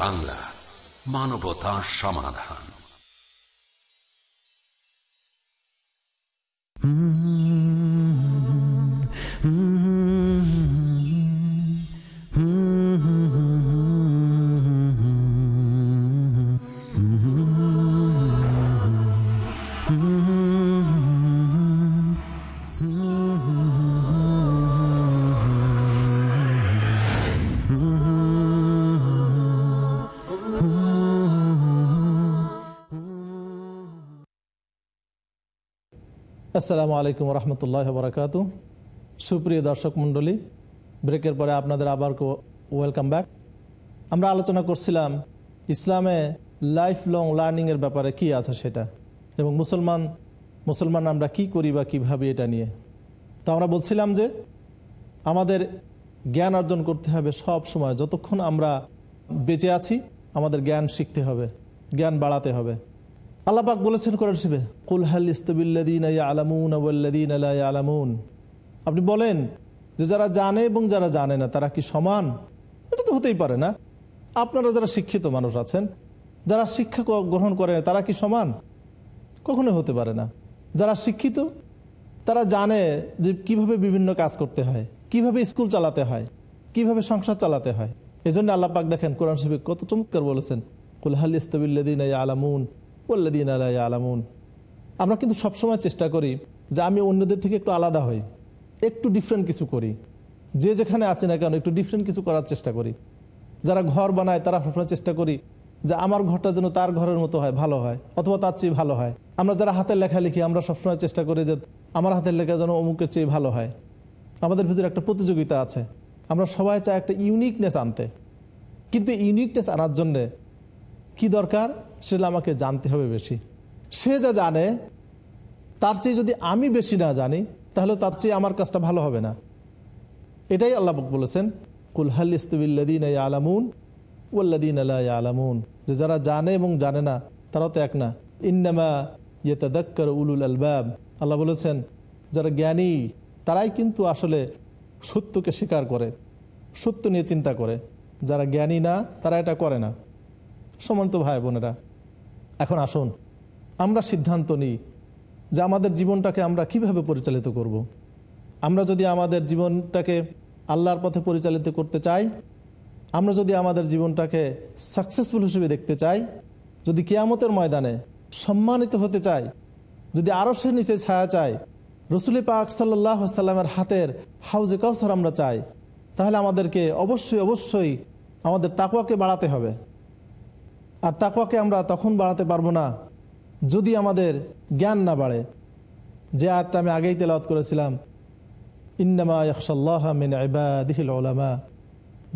বাংলা মানবতা সমাধান। আসসালামু আলাইকুম রহমতুল্লাহ বরাকাত সুপ্রিয় দর্শক মণ্ডলী, ব্রেকের পরে আপনাদের আবার ওয়েলকাম ব্যাক আমরা আলোচনা করছিলাম ইসলামে লাইফ লং লার্নিংয়ের ব্যাপারে কি আছে সেটা এবং মুসলমান মুসলমান আমরা কি করি বা কীভাবে এটা নিয়ে। তো আমরা বলছিলাম যে আমাদের জ্ঞান অর্জন করতে হবে সব সময়। যতক্ষণ আমরা বেঁচে আছি, আমাদের জ্ঞান শিখতে হবে, জ্ঞান বাড়াতে হবে। আল্লাপাক বলেছেন কোরআন শিবে কুলহাল ইস্তবিল্লাদিন আলামুন আলামুন আপনি বলেন যে যারা জানে এবং যারা জানে না, তারা কি সমান? এটা তো হতেই পারে না। আপনারা যারা শিক্ষিত মানুষ আছেন, যারা শিক্ষা গ্রহণ করে তারা কি সমান? কখনো হতে পারে না। যারা শিক্ষিত, তারা জানে যে কীভাবে বিভিন্ন কাজ করতে হয়, কীভাবে স্কুল চালাতে হয়, কীভাবে সংসার চালাতে হয়। এই জন্য আল্লাপাক দেখেন, কোরআন শিবিক কত চমৎকার বলেছেন কুলহাল ইস্তবিল্লাদিন আলামুন আলামুন আমরা কিন্তু সবসময় চেষ্টা করি যে আমি অন্যদের থেকে একটু আলাদা হই, একটু ডিফারেন্ট কিছু করি। যে যেখানে আছে না কেন একটু ডিফারেন্ট কিছু করার চেষ্টা করি। যারা ঘর বানায় তারা সবসময় চেষ্টা করি যে আমার ঘরটা যেন তার ঘরের মতো হয়, ভালো হয়, অথবা তার চেয়ে ভালো হয়। আমরা যারা হাতের লেখা লিখি, আমরা সবসময় চেষ্টা করি যে আমার হাতের লেখা যেন অমুকের চেয়ে ভালো হয়। আমাদের ভিতরে একটা প্রতিযোগিতা আছে। আমরা সবাই চাই একটা ইউনিকনেস আনতে। কিন্তু ইউনিকনেস আনার জন্যে কি দরকার? সেটা আমাকে জানতে হবে বেশি। সে যা জানে, তার চেয়ে যদি আমি বেশি না জানি, তাহলে তার চেয়ে আমার কাজটা ভালো হবে না। এটাই আল্লাহ বলেছেন কুলহাল ইস্তবিল্লাদিন আলামুন ওল্লাদিন আল্লাহ আলামুন যে যারা জানে এবং জানে না, তারাও তো এক না। ইন্নামা ইয়েতাদাক্কর উলুল আলবাব। আল্লাহ বলেছেন, যারা জ্ঞানী, তারাই কিন্তু আসলে সত্যকে স্বীকার করে, সত্য নিয়ে চিন্তা করে। যারা জ্ঞানী না, তারা এটা করে না। সমান্ত ভাই বোনেরা, এখন আসুন, আমরা সিদ্ধান্ত নিই যে আমাদের জীবনটাকে আমরা কীভাবে পরিচালিত করব। আমরা যদি আমাদের জীবনটাকে আল্লাহর পথে পরিচালিত করতে চাই, আমরা যদি আমাদের জীবনটাকে সাকসেসফুল হিসেবে দেখতে চাই, যদি কেয়ামতের ময়দানে সম্মানিত হতে চাই, যদি আরও সে নিচে ছায়া চাই, রসুলি পাক সাল্লাহ সাল্লামের হাতের হাউজে কাউসার আমরা চাই, তাহলে আমাদেরকে অবশ্যই অবশ্যই আমাদের তাকুয়াকে বাড়াতে হবে আর তাকুয়াকে আমরা তখন বাড়াতে পারব না, যদি আমাদের জ্ঞান না বাড়ে। যে আয়টা আমি আগেই তেলাওয়াত করেছিলাম, ইন্নামা ইকসাল্লাহ মিন ইবাদিহিল ওলামা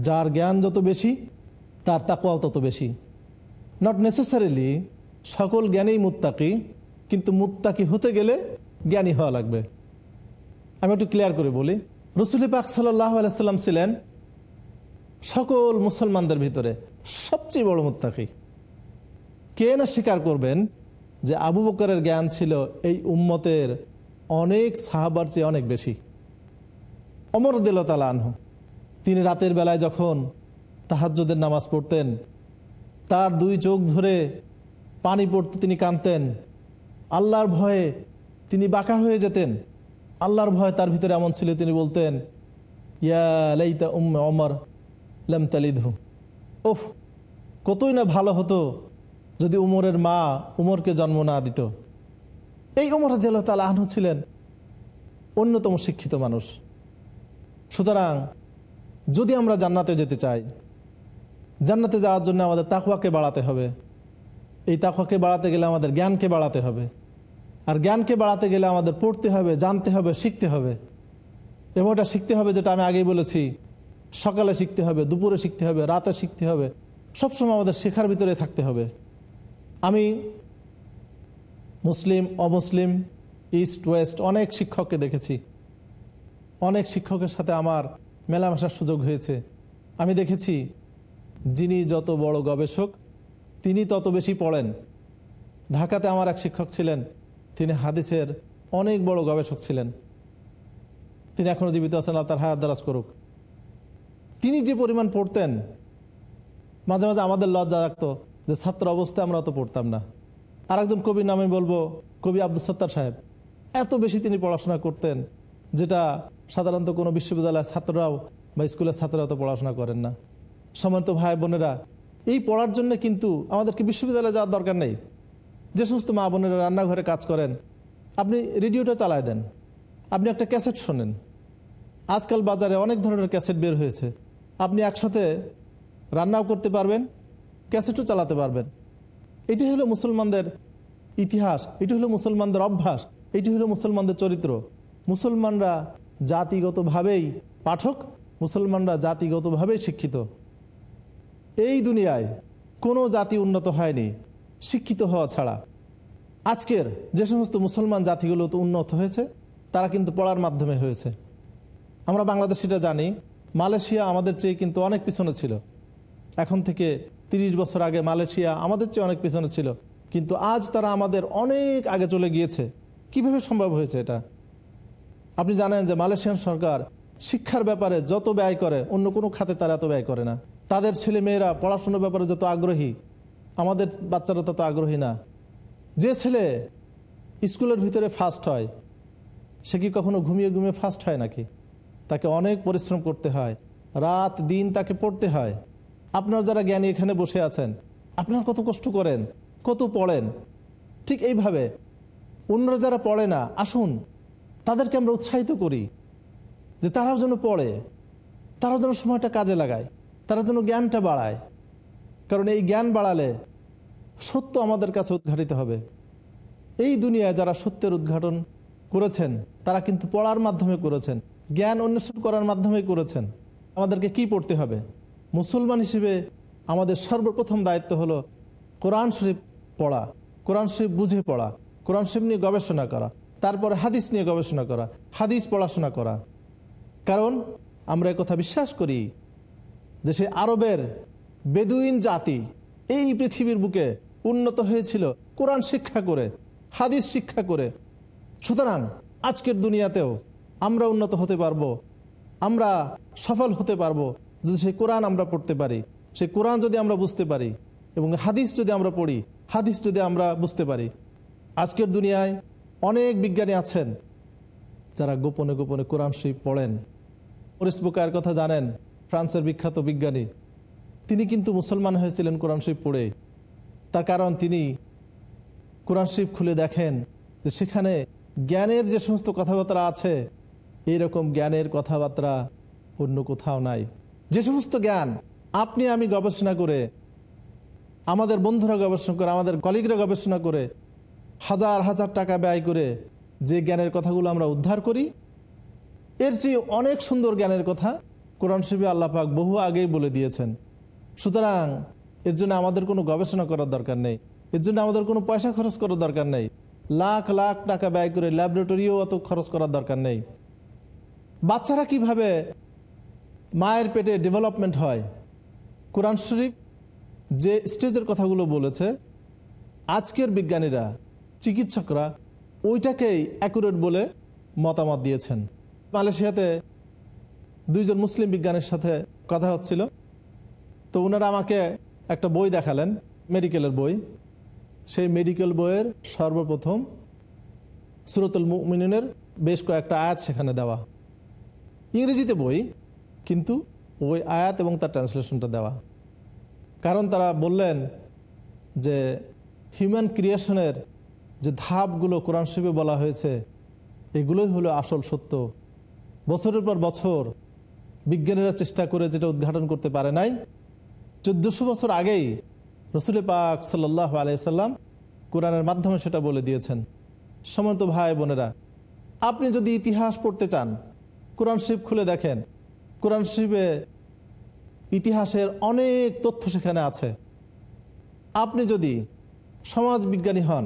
যার জ্ঞান যত বেশি, তার তাকুয়াও তত বেশি। নট নেসেসারিলি সকল জ্ঞানেই মুত্তাকি, কিন্তু মুত্তাকি হতে গেলে জ্ঞানী হওয়া লাগবে। আমি একটু ক্লিয়ার করে বলি, রসুলি পাক সাল্লাহ আলাইসাল্লাম ছিলেন সকল মুসলমানদের ভিতরে সবচেয়ে বড় মুত্তাকি। কে না স্বীকার করবেন যে আবু বকরের জ্ঞান ছিল এই উম্মতের অনেক সাহাবার চেয়ে অনেক বেশি? অমর দিলতালা আনহু, তিনি রাতের বেলায় যখন তাহাজ্যদের নামাজ পড়তেন, তার দুই চোখ ধরে পানি পড়তে তিনি কাঁদতেন। আল্লাহর ভয়ে তিনি বাঁকা হয়ে যেতেন। আল্লাহর ভয় তার ভিতরে এমন ছিল, তিনি বলতেন, ইয়া উম্মে অমর লাম তালিধু ওফ, কতই না ভালো হতো যদি উমরের মা উমরকে জন্ম না দিত। এই উমর দিল তাল আহনু ছিলেন অন্যতম শিক্ষিত মানুষ। সুতরাং যদি আমরা জান্নাতে যেতে চাই, জান্নাতে যাওয়ার জন্য আমাদের তাকুয়াকে বাড়াতে হবে। এই তাকুয়াকে বাড়াতে গেলে আমাদের জ্ঞানকে বাড়াতে হবে। আর জ্ঞানকে বাড়াতে গেলে আমাদের পড়তে হবে, জানতে হবে, শিখতে হবে। এবং ওটা শিখতে হবে যেটা আমি আগেই বলেছি, সকালে শিখতে হবে, দুপুরে শিখতে হবে, রাতে শিখতে হবে, সবসময় আমাদের শেখার ভিতরে থাকতে হবে। আমি মুসলিম, অমুসলিম, ইস্ট, ওয়েস্ট অনেক শিক্ষককে দেখেছি। অনেক শিক্ষকের সাথে আমার মেলামেশার সুযোগ হয়েছে। আমি দেখেছি, যিনি যত বড় গবেষক, তিনি তত বেশি পড়েন। ঢাকাতে আমার এক শিক্ষক ছিলেন, তিনি হাদিসের অনেক বড় গবেষক ছিলেন। তিনি এখনও জীবিত আছেন তার হায়াত দারাজ করুক। তিনি যে পরিমাণ পড়তেন, মাঝে মাঝে আমাদের লজ্জা রাখতো যে ছাত্র অবস্থায় আমরা অত পড়তাম না। আর একজন কবির নামে বলব, কবি আব্দুল সত্তার সাহেব। এত বেশি তিনি পড়াশোনা করতেন, যেটা সাধারণত কোনো বিশ্ববিদ্যালয়ের ছাত্ররাও বা স্কুলের ছাত্ররাও তো পড়াশোনা করেন না। সমান্ত ভাই বোনেরা, এই পড়ার জন্য কিন্তু আমাদেরকে বিশ্ববিদ্যালয়ে যাওয়ার দরকার নেই। যে সমস্ত মা বোনেরা রান্নাঘরে কাজ করেন, আপনি রেডিওটা চালায় দেন, আপনি একটা ক্যাসেট শোনেন। আজকাল বাজারে অনেক ধরনের ক্যাসেট বের হয়েছে। আপনি একসাথে রান্নাও করতে পারবেন ক্যাসেটও চালাতে পারবেন। এটি হলো মুসলমানদের ইতিহাস, এটি হলো মুসলমানদের অভ্যাস, এটি হলো মুসলমানদের চরিত্র। মুসলমানরা জাতিগতভাবেই পাঠক, মুসলমানরা জাতিগতভাবেই শিক্ষিত। এই দুনিয়ায় কোনো জাতি উন্নত হয়নি, শিক্ষিত হওয়া ছাড়া। আজকের যে সমস্ত মুসলমান জাতিগুলো তো উন্নত হয়েছে, তারা কিন্তু পড়ার মাধ্যমে হয়েছে। আমরা বাংলাদেশিটা জানি, মালয়েশিয়া আমাদের চেয়ে কিন্তু অনেক পিছনে ছিল। এখন থেকে ৩০ বছর আগে মালয়েশিয়া আমাদের চেয়ে অনেক পিছনে ছিল। কিন্তু আজ তারা আমাদের অনেক আগে চলে গিয়েছে। কীভাবে সম্ভব হয়েছে এটা? আপনি জানেন যে মালয়েশিয়ান সরকার শিক্ষার ব্যাপারে যত ব্যয় করে, অন্য কোনো খাতে তারা এত ব্যয় করে না। তাদের ছেলে মেয়েরা পড়াশোনার ব্যাপারে যত আগ্রহী, আমাদের বাচ্চারা তত আগ্রহী না। যে ছেলে স্কুলের ভিতরে ফার্স্ট হয়, সে কি কখনো ঘুমিয়ে ঘুমিয়ে ফার্স্ট হয় নাকি? তাকে অনেক পরিশ্রম করতে হয়। রাত দিন তাকে পড়তে হয়। আপনার যারা জ্ঞানী এখানে বসে আছেন, আপনারা কত কষ্ট করেন, কত পড়েন? ঠিক এইভাবে। অন্যরা যারা পড়ে না, আসুন, তাদেরকে আমরা উৎসাহিত করি যে তারাও যেন পড়ে, তারাও যেন সময়টা কাজে লাগায়, তারা যেন জ্ঞানটা বাড়ায়। কারণ এই জ্ঞান বাড়ালে সত্য আমাদের কাছে উদ্ঘাটিত হবে। এই দুনিয়ায় যারা সত্যের উদ্ঘাটন করেছেন, তারা কিন্তু পড়ার মাধ্যমে করেছেন, জ্ঞান অন্বেষণ করার মাধ্যমে করেছেন। আমাদেরকে কি পড়তে হবে? মুসলমান হিসেবে আমাদের সর্বপ্রথম দায়িত্ব হলো কোরআন শরীফ পড়া, কোরআন শরীফ বুঝে পড়া, কোরআন শরীফ নিয়ে গবেষণা করা, তারপরে হাদিস নিয়ে গবেষণা করা, হাদিস পড়াশোনা করা। কারণ আমরা কথা বিশ্বাস করি যে সে আরবের বেদুইন জাতি এই পৃথিবীর বুকে উন্নত হয়েছিল কোরআন শিক্ষা করে, হাদিস শিক্ষা করে। সুতরাং আজকের দুনিয়াতেও আমরা উন্নত হতে পারব, আমরা সফল হতে পারব যদি সেই কোরআন আমরা পড়তে পারি সেই কোরআন যদি আমরা বুঝতে পারি এবং হাদিস যদি আমরা পড়ি, হাদিস যদি আমরা বুঝতে পারি। আজকের দুনিয়ায় অনেক বিজ্ঞানী আছেন যারা গোপনে গোপনে কোরআন শরীফ পড়েন। মরিস বুকায়ের কথা জানেন, ফ্রান্সের বিখ্যাত বিজ্ঞানী। তিনি কিন্তু মুসলমান হয়েছিলেন কোরআন শরীফ পড়ে। তার কারণ তিনি কোরআন শরীফ খুলে দেখেন যে সেখানে জ্ঞানের যে সমস্ত কথাবার্তা আছে, এইরকম জ্ঞানের কথাবার্তা অন্য কোথাও নাই। যে সমস্ত জ্ঞান আপনি, আমি গবেষণা করে, আমাদের বন্ধুরা গবেষণা করে, আমাদের কলিগরা গবেষণা করে, হাজার হাজার টাকা ব্যয় করে যে জ্ঞানের কথাগুলো আমরা উদ্ধার করি, এর চেয়ে অনেক সুন্দর জ্ঞানের কথা কোরআন শিবী আল্লাপাক বহু আগেই বলে দিয়েছেন। সুতরাং এর জন্য আমাদের কোনো গবেষণা করার দরকার নেই। এর জন্য আমাদের কোনো পয়সা খরচ করার দরকার নেই। লাখ লাখ টাকা ব্যয় করে ল্যাবরেটরিও অত খরচ করার দরকার নেই। বাচ্চারা কীভাবে মায়ের পেটে ডেভেলপমেন্ট হয়। কোরআন শরীফ যে স্টেজের কথাগুলো বলেছে, আজকের বিজ্ঞানীরা, চিকিৎসকরা ওইটাকেই অ্যাকুরেট বলে মতামত দিয়েছেন। মালয়েশিয়াতে দুইজন মুসলিম বিজ্ঞানীর সাথে কথা হচ্ছিল। তো ওনারা আমাকে একটা বই দেখালেন মেডিকেলের বই। সেই মেডিকেল বইয়ের সর্বপ্রথম সুরতুল মিনের বেশ কয়েকটা আয়াত সেখানে দেওয়া। ইংরেজিতে বই কিন্তু ওই আয়াত এবং তার ট্রান্সলেশনটা দেওয়া। কারণ তারা বললেন যে হিউম্যান ক্রিয়েশনের যে ধাপগুলো কোরআন শিবে বলা হয়েছে, এগুলোই হলো আসল সত্য। বছরের পর বছর বিজ্ঞানীরা চেষ্টা করে যেটা উদ্ঘাটন করতে পারে নাই। চোদ্দশো বছর আগেই রসুল পাক সাল্লাহ আলাইসাল্লাম কোরআনের মাধ্যমে সেটা বলে দিয়েছেন। সমন্ত ভাই বোনেরা, আপনি যদি ইতিহাস পড়তে চান, কোরআন শিব খুলে দেখেন কোরআন শিবে ইতিহাসের অনেক তথ্য সেখানে আছে। আপনি যদি সমাজ বিজ্ঞানী হন,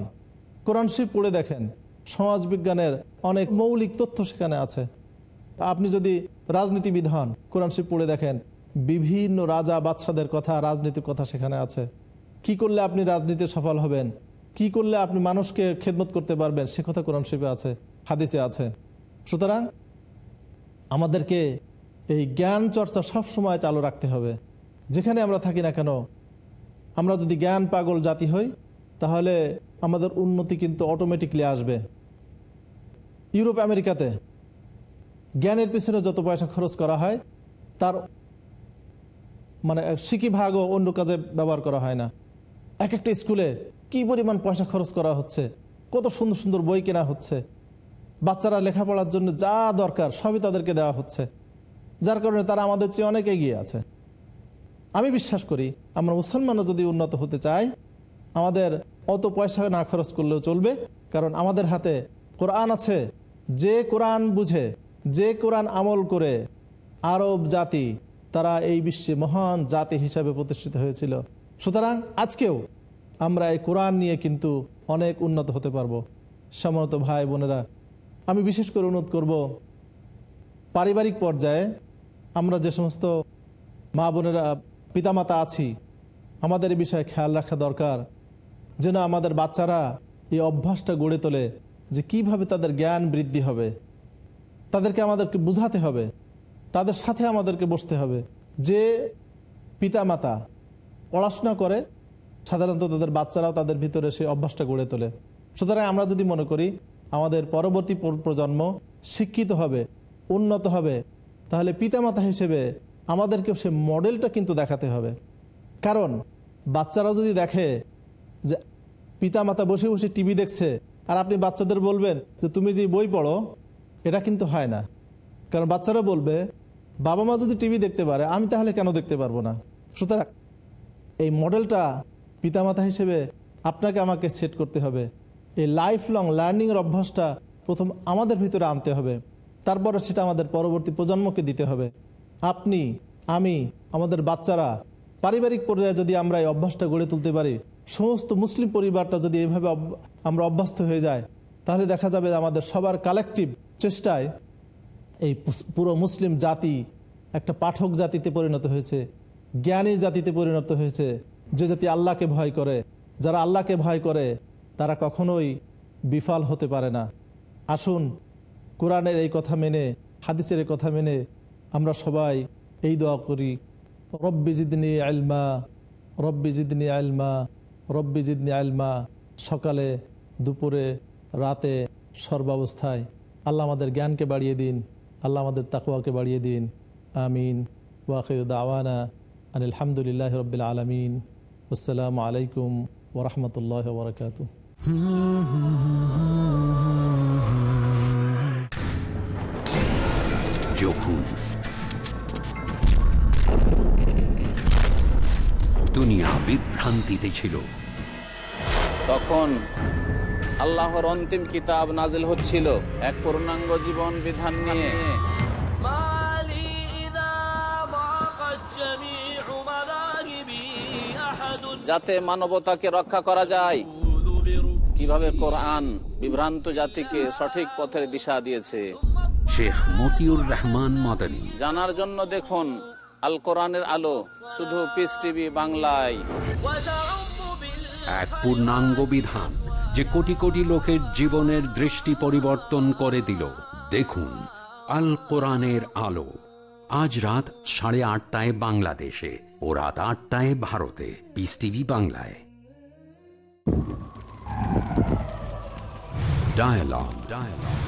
কোরআন শিব পড়ে দেখেন সমাজ বিজ্ঞানের অনেক মৌলিক তথ্য সেখানে আছে। আপনি যদি রাজনীতিবিদ হন, কোরআন শিব পড়ে দেখেন, বিভিন্ন রাজা বাচ্চাদের কথা, রাজনীতির কথা সেখানে আছে। কি করলে আপনি রাজনীতিতে সফল হবেন? কি করলে আপনি মানুষকে খেদমত করতে পারবেন? সে কথা কোরআন শিবে আছে, হাদিসে আছে। সুতরাং আমাদেরকে এই জ্ঞান চর্চা সব সময় চালু রাখতে হবে। যেখানে আমরা থাকি না কেন, আমরা যদি জ্ঞান পাগল জাতি হই, তাহলে আমাদের উন্নতি কিন্তু অটোমেটিকলি আসবে। ইউরোপ, আমেরিকাতে জ্ঞানের পিছনে যত পয়সা খরচ করা হয়, তার মানে সিকি ভাগও অন্য কাজে ব্যবহার করা হয় না। এক একটা স্কুলে কি পরিমাণ পয়সা খরচ করা হচ্ছে, কত সুন্দর সুন্দর বই কেনা হচ্ছে, বাচ্চারা লেখাপড়ার জন্য যা দরকার সবই তাদেরকে দেওয়া হচ্ছে। যার কারণে তারা আমাদের চেয়ে অনেক এগিয়ে আছে। আমি বিশ্বাস করি, আমরা মুসলমানও যদি উন্নত হতে চাই, আমাদের অত পয়সা না খরচ করলেও চলবে, কারণ আমাদের হাতে কোরআন আছে। যে কোরআন বুঝে, যে কোরআন আমল করে, আরব জাতি, তারা এই বিশ্বে মহান জাতি হিসাবে প্রতিষ্ঠিত হয়েছিল। সুতরাং আজকেও আমরা এই কোরআন নিয়ে কিন্তু অনেক উন্নত হতে পারব। সমত ভাই বোনেরা, আমি বিশেষ করে অনুরোধ করব, পারিবারিক পর্যায়ে আমরা যে সমস্ত মা বোনেরা, পিতামাতা আছি, আমাদের এই বিষয়ে খেয়াল রাখা দরকার, যেন আমাদের বাচ্চারা এই অভ্যাসটা গড়ে তোলে যে কীভাবে তাদের জ্ঞান বৃদ্ধি হবে। তাদেরকে আমাদেরকে বুঝাতে হবে, তাদের সাথে আমাদেরকে বসতে হবে। যে পিতামাতা পড়াশোনা করে, সাধারণত তাদের বাচ্চারাও তাদের ভিতরে সেই অভ্যাসটা গড়ে তোলে। সুতরাং আমরা যদি মনে করি, আমাদের পরবর্তী প্রজন্ম শিক্ষিত হবে, উন্নত হবে তাহলে পিতামাতা হিসেবে আমাদেরকেও সে মডেলটা কিন্তু দেখাতে হবে। কারণ বাচ্চারাও যদি দেখে যে পিতামাতা বসে বসে টিভি দেখছে, আর আপনি বাচ্চাদের বলবেন যে তুমি যে বই পড়ো, এটা কিন্তু হয় না। কারণ বাচ্চারা বলবে, বাবা মা যদি টিভি দেখতে পারে, আমি তাহলে কেন দেখতে পারব না? সুতরাং এই মডেলটা পিতামাতা হিসেবে আপনাকে আমাকে সেট করতে হবে। এই লাইফ লং লার্নিংয়ের অভ্যাসটা প্রথম আমাদের ভিতরে আনতে হবে। তারপরে সেটা আমাদের পরবর্তী প্রজন্মকে দিতে হবে। আপনি, আমি, আমাদের বাচ্চারা, পারিবারিক পর্যায়ে যদি আমরা এই অভ্যাসটা গড়ে তুলতে পারি, সমস্ত মুসলিম পরিবারটা যদি এইভাবে আমরা অভ্যস্ত হয়ে যায়, তাহলে দেখা যাবে আমাদের সবার কালেকটিভ চেষ্টায় এই পুরো মুসলিম জাতি একটা পাঠক জাতিতে পরিণত হয়েছে, জ্ঞানী জাতিতে পরিণত হয়েছে, যে জাতি আল্লাহকে ভয় করে। যারা আল্লাহকে ভয় করে, তারা কখনোই বিফল হতে পারে না। আসুন কোরআনের এই কথা মেনে, হাদিসের এই কথা মেনে আমরা সবাই এই দোয়া করি। রব্বি জিদনি আলমা রব্বি জিদনি আলমা রব্বি জিদনি আলমা সকালে, দুপুরে, রাতে সর্বাবস্থায় আল্লাহ আমাদের জ্ঞানকে বাড়িয়ে দিন, আল্লাহ আমাদের তাকুয়াকে বাড়িয়ে দিন। আমিন। ওয়াখির দাওয়ানা আলহামদুলিল্লাহ রবিল আলমিন। আসসালামু আলাইকুম ওরহমতুল্লাহ বরকাতু যখন দুনিয়া বিভ্রান্তিতে ছিল তখন আল্লাহর অন্তিম কিতাব নাজিল হচ্ছিল এক পূর্ণাঙ্গ জীবন বিধান নিয়ে। যাতে মানবতাকে রক্ষা করা যায়। কীভাবে কোরআন বিভ্রান্ত জাতিকে সঠিক পথের দিশা দিয়েছে। শেখ মতিউর রহমান মদনী। জানার জন্য দেখুন আল কোরআনের আলো শুধু পিস টিভি বাংলায়। এক পূর্ণাঙ্গ বিধান যে কোটি কোটি লোকের জীবনের দৃষ্টি পরিবর্তন করে দিল। দেখুন আল কোরআনের আলো। আজ রাত সাড়ে আটটায় বাংলাদেশে ও রাত আটটায় ভারতে। পিস টিভি বাংলায়। Dialogue dialogue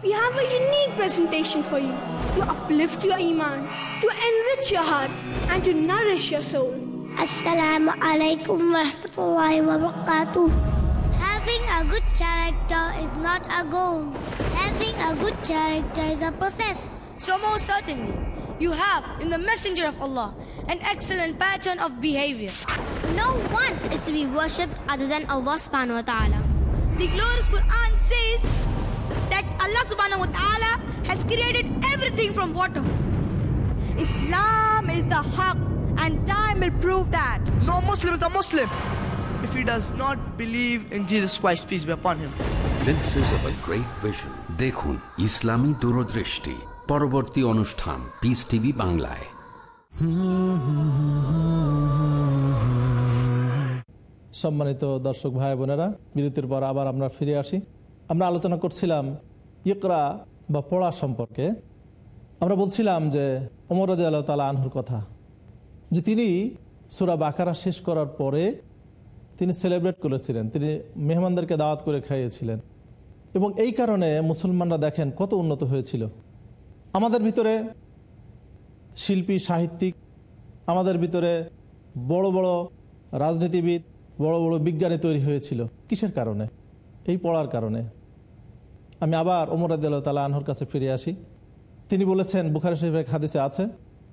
we have a unique presentation for you to uplift your iman, to enrich your heart, and to nourish your soul. Assalamu alaikum warahmatullahi wabarakatuh. Having a good character is not a goal. Having a good character is a process. So most certainly, you have in the messenger of Allah an excellent pattern of behavior. No one is to be worshipped other than Allah subhanahu wa ta'ala. The glorious Quran says that Allah subhanahu wa ta'ala has created everything from water. Islam is the haq and time will prove that. No Muslim is a Muslim if he does not believe in Jesus Christ, peace be upon him. glimpses of a great vision দেখুন ইসলামী দূরদৃষ্টি পরবর্তী অনুষ্ঠান piece TV বাংলায় সম্মানিত দর্শক ভাই বোনেরা বিরতির পর আবার আমরা ফিরে আসি আমরা আলোচনা করছিলাম ইকরা বা পড়া সম্পর্কে। আমরা বলছিলাম যে অমর রাজি আল্লাহ তালা আনহুর কথা, যে তিনি সুরা বাকারা শেষ করার পরে তিনি সেলিব্রেট করেছিলেন, তিনি মেহমানদেরকে দাওয়াত করে খাইয়েছিলেন। এবং এই কারণে মুসলমানরা দেখেন কত উন্নত হয়েছিল। আমাদের ভিতরে শিল্পী, সাহিত্যিক, আমাদের ভিতরে বড় বড় রাজনীতিবিদ, বড় বড় বিজ্ঞানী তৈরি হয়েছিল। কিসের কারণে? এই পড়ার কারণে। আমি আবার ওমর আদাল্লাহ তালা আনহর কাছে ফিরে আসি। তিনি বলেছেন, বুখারি শরীফের হাদিসে আছে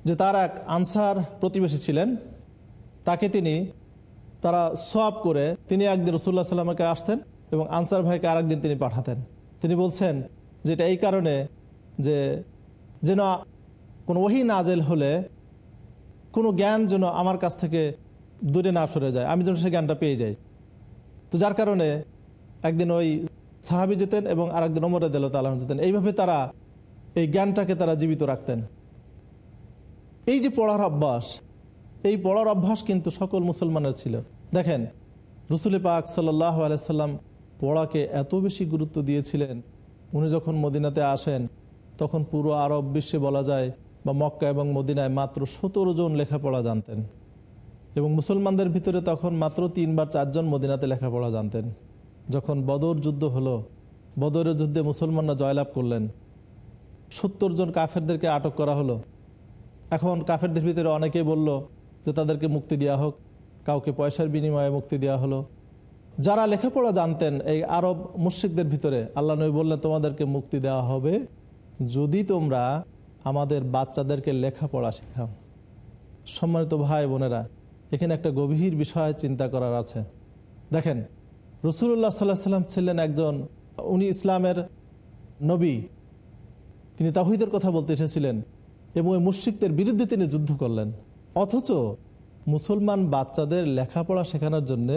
যে তার এক আনসার প্রতিবেশী ছিলেন। তাকে তিনি, তারা সোয়াব করে তিনি একদিন রসুল্লাহ সাল্লামকে আসতেন এবং আনসার ভাইকে আরেকদিন তিনি পাঠাতেন। তিনি বলছেন যে এটা এই কারণে যে যেন কোনো ওহি নাজেল হলে কোনো জ্ঞান যেন আমার কাছ থেকে দূরে না সরে যায়। আমি যেন সে জ্ঞানটা পেয়ে যাই। তো যার কারণে একদিন ওই সাহাবি যেতেন এবং আরেকদিন ওমর দিল তালাম যেতেন। এইভাবে তারা এই জ্ঞানটাকে তারা জীবিত রাখতেন। এই যে পড়ার অভ্যাস, এই পড়ার অভ্যাস কিন্তু সকল মুসলমানের ছিল। দেখেন, রসুল পাক সাল্লাহ আলাইসাল্লাম পড়াকে এত বেশি গুরুত্ব দিয়েছিলেন, উনি যখন মদিনাতে আসেন, তখন পুরো আরব বিশ্বে বলা যায় বা মক্কা এবং মদিনায় মাত্র সতেরো জন লেখাপড়া জানতেন। এবং মুসলমানদের ভিতরে তখন মাত্র তিনবার চারজন মদিনাতে লেখাপড়া জানতেন। যখন বদর যুদ্ধ হলো, বদরের যুদ্ধে মুসলমানরা জয়লাভ করলেন। সত্তর জন কাফেরদেরকে আটক করা হলো। এখন কাফেরদের ভিতরে অনেকেই বলল যে তাদেরকে মুক্তি দেওয়া হোক, কাউকে পয়সার বিনিময়ে মুক্তি দেওয়া হলো। যারা লেখাপড়া জানতেন এই আরব মুশ্রিকদের ভিতরে, আল্লাহ নবী বললেন, তোমাদেরকে মুক্তি দেওয়া হবে যদি তোমরা আমাদের বাচ্চাদেরকে লেখাপড়া শেখাও। সম্মানিত ভাই বোনেরা, এখানে একটা গভীর বিষয় চিন্তা করার আছে। দেখেন রসুল্লাহ সাল্লাহ সাল্লাম ছিলেন একজন, উনি ইসলামের নবী। তিনি তাহিদের কথা বলতে এসেছিলেন এবং ওই মুশ্রিকদের বিরুদ্ধে তিনি যুদ্ধ করলেন। অথচ মুসলমান বাচ্চাদের লেখাপড়া শেখানোর জন্য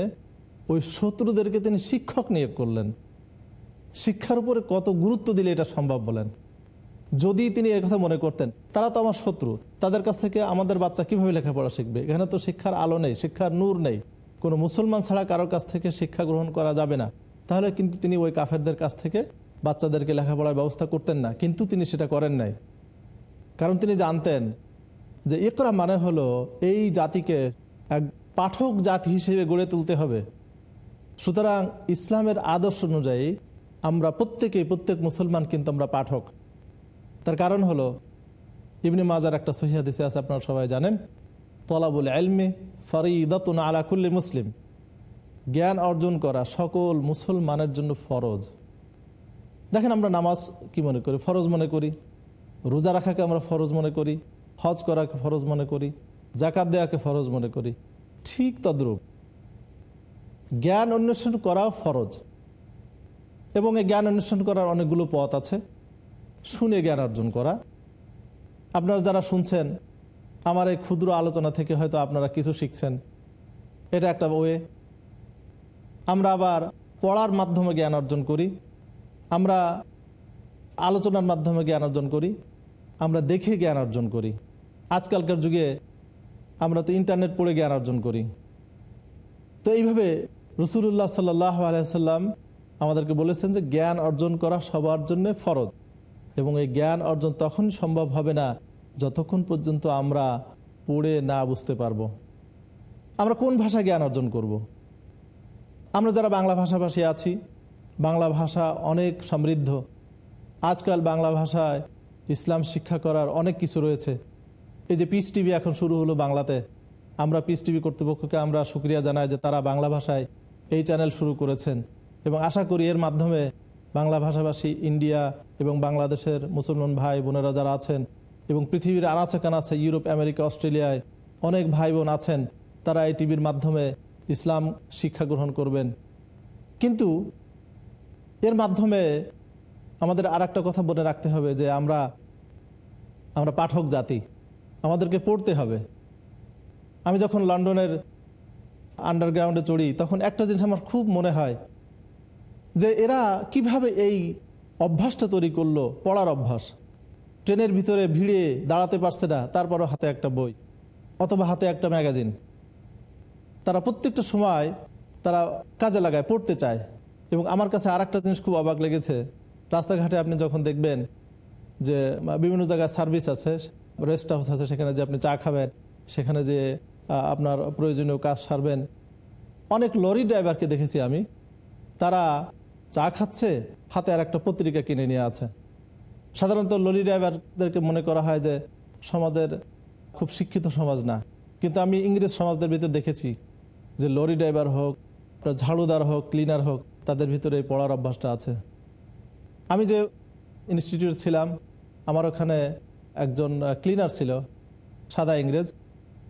ওই শত্রুদেরকে তিনি শিক্ষক নিয়োগ করলেন। শিক্ষার উপরে কত গুরুত্ব দিলে এটা সম্ভব বলেন? যদি তিনি এর কথা মনে করতেন, তারা তো আমার শত্রু, তাদের কাছ থেকে আমাদের বাচ্চা কীভাবে লেখাপড়া শিখবে? এখানে তো শিক্ষার আলো নেই, শিক্ষার নূর নেই। কোনো মুসলমান ছাড়া কারোর কাছ থেকে শিক্ষা গ্রহণ করা যাবে না। তাহলে কিন্তু তিনি ওই কাফেরদের কাছ থেকে বাচ্চাদেরকে লেখাপড়ার ব্যবস্থা করতেন না। কিন্তু তিনি সেটা করেন নাই। কারণ তিনি জানতেন যে ইকরা মানে হলো এই জাতিকে এক পাঠক জাতি হিসেবে গড়ে তুলতে হবে। সুতরাং ইসলামের আদর্শ অনুযায়ী আমরা প্রত্যেকেই, প্রত্যেক মুসলমান কিন্তু আমরা পাঠক। তার কারণ হলো, ইবনে মাজার একটা সহিদিসে আছে, আপনারা সবাই জানেন, তলাবুল এলমে ফরিদাতুন আলাকুল্লি মুসলিম। জ্ঞান অর্জন করা সকল মুসলমানের জন্য ফরজ। দেখেন আমরা নামাজ কি মনে করি? ফরজ মনে করি। রোজা রাখাকে আমরা ফরজ মনে করি। হজ করাকে ফরজ মনে করি। জাকাত দেওয়াকে ফরজ মনে করি। ঠিক তদ্রূপ। জ্ঞান অন্বেষণ করা ফরজ। এবং এই জ্ঞান অন্বেষণ করার অনেকগুলো পথ আছে। শুনে জ্ঞান অর্জন করা। আপনারা যারা শুনছেন আমার এই ক্ষুদ্র আলোচনা থেকে হয়তো আপনারা কিছু শিখছেন। এটা একটা ওয়ে। আমরা আবার পড়ার মাধ্যমে জ্ঞান অর্জন করি। আমরা আলোচনার মাধ্যমে জ্ঞান অর্জন করি। আমরা দেখে জ্ঞান অর্জন করি। আজকালকার যুগে আমরা তো ইন্টারনেট পড়ে জ্ঞান অর্জন করি। তো এইভাবে রসুল্লাহ সাল্লাহ আলাইসাল্লাম আমাদেরকে বলেছেন যে জ্ঞান অর্জন করা সবার জন্য ফরজ। এবং এই জ্ঞান অর্জন তখন সম্ভব হবে না যতক্ষণ পর্যন্ত আমরা পড়ে না বুঝতে পারব, আমরা কোন ভাষা জ্ঞান অর্জন করব। আমরা যারা বাংলা ভাষাভাষী আছি, বাংলা ভাষা অনেক সমৃদ্ধ। আজকাল বাংলা ভাষায় ইসলাম শিক্ষা করার অনেক কিছু রয়েছে। এই যে পিস টিভি এখন শুরু হলো বাংলাতে। আমরা পিস টিভি কর্তৃপক্ষকে আমরা সুক্রিয়া জানাই যে তারা বাংলা ভাষায় এই চ্যানেল শুরু করেছেন। এবং আশা করি এর মাধ্যমে বাংলা ভাষাভাষী ইন্ডিয়া এবং বাংলাদেশের মুসলমান ভাই বোনেরা যারা আছেন এবং পৃথিবীর আনাচে কানাচে ইউরোপ, আমেরিকা, অস্ট্রেলিয়ায় অনেক ভাই বোন আছেন, তারা এই টিভির মাধ্যমে ইসলাম শিক্ষা গ্রহণ করবেন। কিন্তু এর মাধ্যমে আমাদের আর একটা কথা মনে রাখতে হবে যে আমরা আমরা পাঠক জাতি, আমাদেরকে পড়তে হবে। আমি যখন লন্ডনের আন্ডারগ্রাউন্ডে চড়ি, তখন একটা জিনিস আমার খুব মনে হয় যে এরা কীভাবে এই অভ্যাসটা তৈরি করল, পড়ার অভ্যাস। ট্রেনের ভিতরে ভিড়ে দাঁড়াতে পারছে না, তারপরও হাতে একটা বই অথবা হাতে একটা ম্যাগাজিন। তারা প্রত্যেকটা সময় তারা কাজে লাগায়, পড়তে চায়। এবং আমার কাছে আর একটা জিনিস খুব অবাক লেগেছে। রাস্তাঘাটে আপনি যখন দেখবেন যে বিভিন্ন জায়গায় সার্ভিস আছে, রেস্ট হাউস আছে, সেখানে যে আপনি চা খাবেন, সেখানে যে আপনার প্রয়োজনীয় কাজ সারবেন, অনেক লরি ড্রাইভারকে দেখেছি আমি। তারা চা খাচ্ছে, হাতে আর একটা পত্রিকা কিনে নিয়ে আছে। সাধারণত লরি ড্রাইভারদেরকে মনে করা হয় যে সমাজের খুব শিক্ষিত সমাজ না। কিন্তু আমি ইংরেজ সমাজদের ভিতরে দেখেছি যে লরি ড্রাইভার হোক ঝাড়ুদার হোক ক্লিনার হোক, তাদের ভিতরে এই পড়ার অভ্যাসটা আছে। আমি যে ইনস্টিটিউট ছিলাম, আমার ওখানে একজন ক্লিনার ছিল, সাদা ইংরেজ।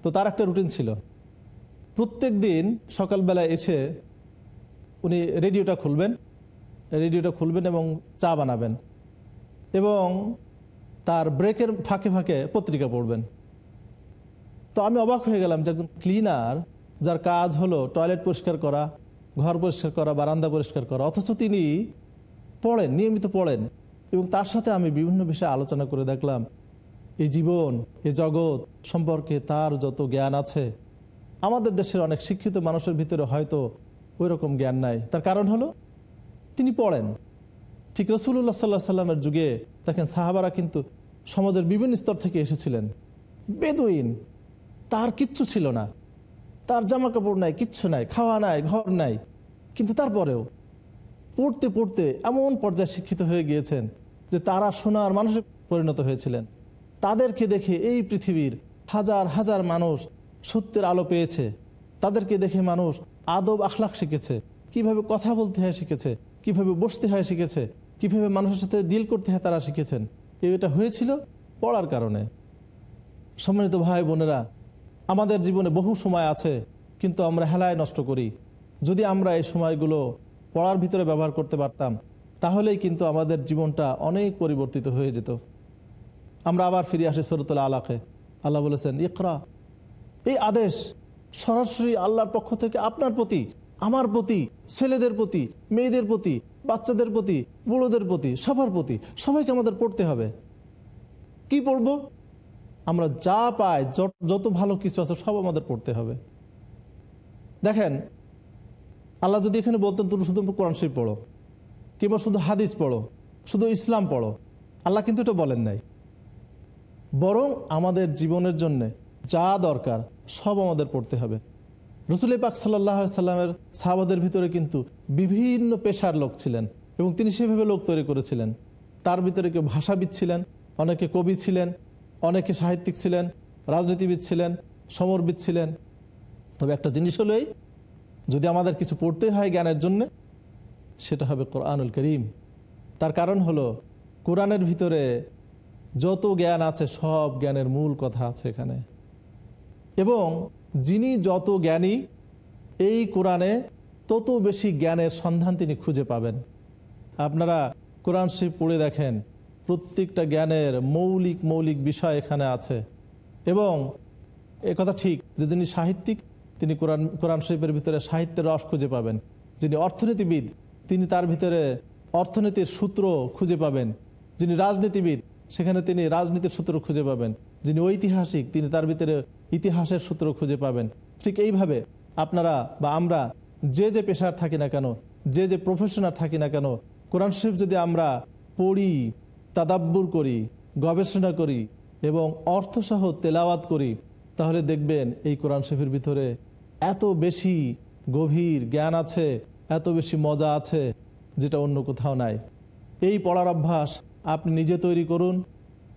তো তার একটা রুটিন ছিল। প্রত্যেক দিন সকালবেলা এসে উনি রেডিওটা খুলবেন রেডিওটা খুলবেন এবং চা বানাবেন। এবং তার ব্রেকের ফাঁকে ফাঁকে পত্রিকা পড়বেন। তো আমি অবাক হয়ে গেলাম যে একজন ক্লিনার যার কাজ হলো টয়লেট পরিষ্কার করা, ঘর পরিষ্কার করা, বারান্দা পরিষ্কার করা, অথচ তিনি পড়েন, নিয়মিত পড়েন এবং তার সাথে আমি বিভিন্ন বিষয়ে আলোচনা করে দেখলাম এই জীবন এই জগৎ সম্পর্কে তার যত জ্ঞান আছে, আমাদের দেশের অনেক শিক্ষিত মানুষের ভিতরে হয়তো ওই রকম জ্ঞান নাই। তার কারণ হলো তিনি পড়েন। ঠিক রসুল্লাহ সাল্লাহ সাল্লামের যুগে দেখেন সাহাবারা কিন্তু সমাজের বিভিন্ন স্তর থেকে এসেছিলেন। বেদুইন, তার কিচ্ছু ছিল না। তার জামা কাপড় নাই, কিচ্ছু নাই, খাওয়া নাই, ঘর নাই। কিন্তু তারপরেও পড়তে পড়তে এমন পর্যায়ে শিক্ষিত হয়ে গিয়েছেন যে তারা সোনার মানুষে পরিণত হয়েছিলেন। তাদেরকে দেখে এই পৃথিবীর হাজার হাজার মানুষ সত্যের আলো পেয়েছে। তাদেরকে দেখে মানুষ আদব আখলাখ শিখেছে। কীভাবে কথা বলতে হয় শিখেছে, কীভাবে বসতে হয় শিখেছে কীভাবে মানুষের সাথে ডিল করতে হয় তারা শিখেছেন। এটা হয়েছিল পড়ার কারণে। সম্মানিত ভাই বোনেরা, আমাদের জীবনে বহু সময় আছে, কিন্তু আমরা হেলায় নষ্ট করি। যদি আমরা এই সময়গুলো পড়ার ভিতরে ব্যবহার করতে পারতাম, তাহলেই কিন্তু আমাদের জীবনটা অনেক পরিবর্তিত হয়ে যেত। আমরা আবার ফিরে আসি সরতুল্লা আলাকে। আল্লাহ বলেছেন, ইকরা। এই আদেশ সরাসরি আল্লাহর পক্ষ থেকে আপনার প্রতি, আমার প্রতি, ছেলেদের প্রতি, মেয়েদের প্রতি বাচ্চাদের প্রতি, বুড়োদের প্রতি, সবার প্রতি, সবাইকে আমাদের পড়তে হবে। কি পড়ব? আমরা যা পাই, যত- ভালো কিছু আছে, সব আমাদের পড়তে হবে। দেখেন, আল্লাহ যদি এখানে বলতেন, তুমি শুধু কোরআন শরীফ পড়ো, কিংবা শুধু হাদিস পড়ো, শুধু ইসলাম পড়ো, আল্লাহ কিন্তু এটা বলেন নাই। বরং আমাদের জীবনের জন্যে যা দরকার, সব আমাদের পড়তে হবে। রসুল পাক সাল্লাহ সাল্লামের সাহাবাদের ভিতরে কিন্তু বিভিন্ন পেশার লোক ছিলেন এবং তিনি সেভাবে লোক তৈরি করেছিলেন। তার ভিতরে কেউ ভাষাবিদ ছিলেন, অনেকে কবি ছিলেন, অনেকে সাহিত্যিক ছিলেন, রাজনীতিবিদ ছিলেন, সমরবিদ ছিলেন। তবে একটা জিনিস হলো এই, যদি আমাদের কিছু পড়তে হয় জ্ঞানের জন্য, সেটা হবে কোরআনুল করিম। তার কারণ হলো, কোরআনের ভিতরে যত জ্ঞান আছে, সব জ্ঞানের মূল কথা আছে এখানে। এবং যিনি যত জ্ঞানী এই কোরআনে তত বেশি জ্ঞানের সন্ধান তিনি খুঁজে পাবেন। আপনারা কোরআন শরীফ পড়ে দেখেন, প্রত্যেকটা জ্ঞানের মৌলিক মৌলিক বিষয় এখানে আছে। এবং কথা ঠিক যে যিনি সাহিত্যিক, তিনি কোরআন কোরআন শরীফের ভিতরে সাহিত্যের রস খুঁজে পাবেন। যিনি অর্থনীতিবিদ, তিনি তার ভিতরে অর্থনীতির সূত্র খুঁজে পাবেন। যিনি রাজনীতিবিদ, সেখানে তিনি রাজনীতির সূত্র খুঁজে পাবেন। যিনি ঐতিহাসিক, তিনি তার ভিতরে ইতিহাসের সূত্র খুঁজে পাবেন। ঠিক এইভাবে আপনারা বা আমরা যে যে পেশার থাকি না কেন, যে যে প্রফেশনার থাকি না কেন, কোরআন শরীফ যদি আমরা পড়ি, তাদাব্বুর করি, গবেষণা করি এবং অর্থসহ তেলাওয়াত করি, তাহলে দেখবেন এই কোরআন শরীফের ভিতরে এত বেশি গভীর জ্ঞান আছে, এত বেশি মজা আছে, যেটা অন্য কোথাও নাই। এই পড়ার অভ্যাস আপনি নিজে তৈরি করুন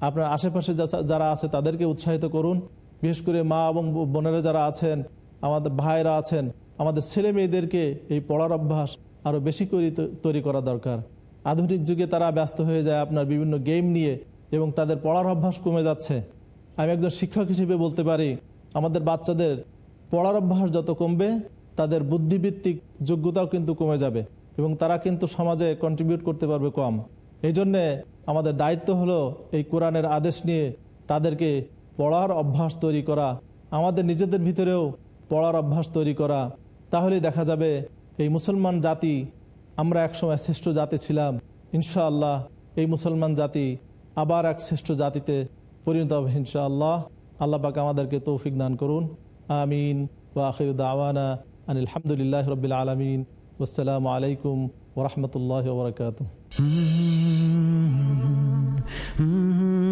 আপনার আশেপাশে যারা আছে তাদেরকে উৎসাহিত করুন। বিশেষ করে মা এবং বোনেরা যারা আছেন, আমাদের ভাইরা আছেন, আমাদের ছেলে মেয়েদেরকে এই পড়ার অভ্যাস আরও বেশি করে তৈরি করা দরকার। আধুনিক যুগে তারা ব্যস্ত হয়ে যায় আপনার বিভিন্ন গেম নিয়ে এবং তাদের পড়ার অভ্যাস কমে যাচ্ছে। আমি একজন শিক্ষক হিসেবে বলতে পারি, আমাদের বাচ্চাদের পড়ার অভ্যাস যত কমবে, তাদের বুদ্ধিভিত্তিক যোগ্যতাও কিন্তু কমে যাবে এবং তারা কিন্তু সমাজে কন্ট্রিবিউট করতে পারবে কম। এই জন্যে আমাদের দায়িত্ব হলো এই কোরআনের আদেশ নিয়ে তাদেরকে পড়ার অভ্যাস তৈরি করা, আমাদের নিজেদের ভিতরেও পড়ার অভ্যাস তৈরি করা। তাহলে দেখা যাবে এই মুসলমান জাতি, আমরা একসময় শ্রেষ্ঠ জাতি ছিলাম। ইনশাআল্লাহ এই মুসলমান জাতি আবার এক শ্রেষ্ঠ জাতিতে পরিণত হবে ইনশাআল্লাহ। আল্লাহ পাক আমাদেরকে তৌফিক দান করুন। আমিন। ওয়া আখির দাওয়ানা আনিল হামদুলিল্লাহ রবিল আলমিন। আসসালামু আলাইকুম ওরহমতুল্লাহ বরকাত পৃথিবীতে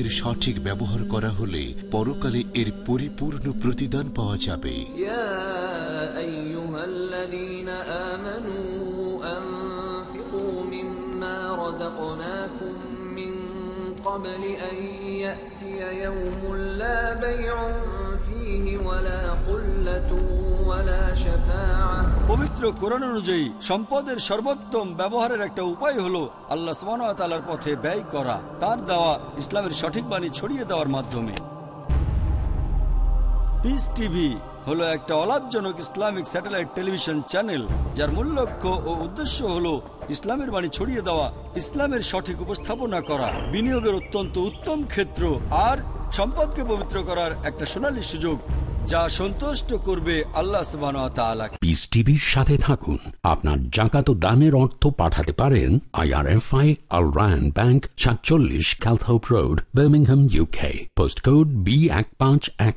সম্পদের সঠিক ব্যবহার করা হলে পরকালে এর পরিপূর্ণ প্রতিদান পাওয়া যাবে। ইয়া আইয়ুহাল্লাযীনা আমানু قبل أن يأتي يوم لا بيع فيه ولا خلة ولا شفاعة পবিত্র কোরআন অনুযায়ী সম্পদের সর্বোত্তম ব্যবহারের একটা উপায় হলো আল্লাহ তালার পথে ব্যয় করা তার দেওয়া ইসলামের সঠিক বাণী ছড়িয়ে দেওয়ার মাধ্যমে পিস টিভি হলো একটা অলাভজনক ইসলামিক স্যাটেলাইট টেলিভিশন চ্যানেল যার মূল লক্ষ্য ও উদ্দেশ্য হলো ইসলামের বাণী ছড়িয়ে দেওয়া, ইসলামের সঠিক উপস্থাপনা করা, বিনিয়োগের অত্যন্ত উত্তম ক্ষেত্র আর সম্পদকে পবিত্র করার একটা সোনালী সুযোগ যা সন্তুষ্ট করবে আল্লাহ টিভির সাথে থাকুন। আপনার জাকাত দানের অর্থ পাঠাতে পারেন আইআরএফআই আল রায়ন ব্যাংক সাতচল্লিশ Calthorpe road Birmingham UK post code B এক পাঁচ এক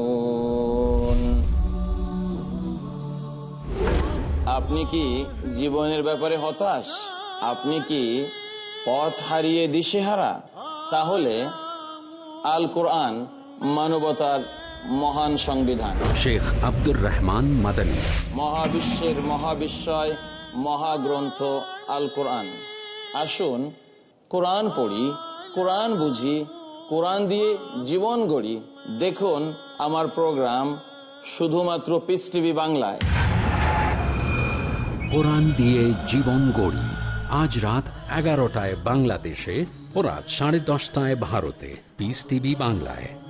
আপনি কি জীবনের ব্যাপারে হতাশ? আপনি কি পথ হারিয়ে দিশেহারা? তাহলে আল কোরআন মানবতার মহান সংবিধান। শেখ আব্দুর রহমান মাদানী। মহাবিশ্বের মহাবিস্ময় মহাগ্রন্থ আল কোরআন আসুন কোরআন পড়ি কোরআন বুঝি কোরআন দিয়ে জীবন গড়ি। দেখুন আমার প্রোগ্রাম শুধুমাত্র পিস টিভি বাংলায়। কোরআন দিয়ে জীবন গড়ি। আজ রাত এগারোটায় বাংলাদেশে, ও রাত সাড়ে দশটায় ভারতে। পিস টিভি বাংলায়।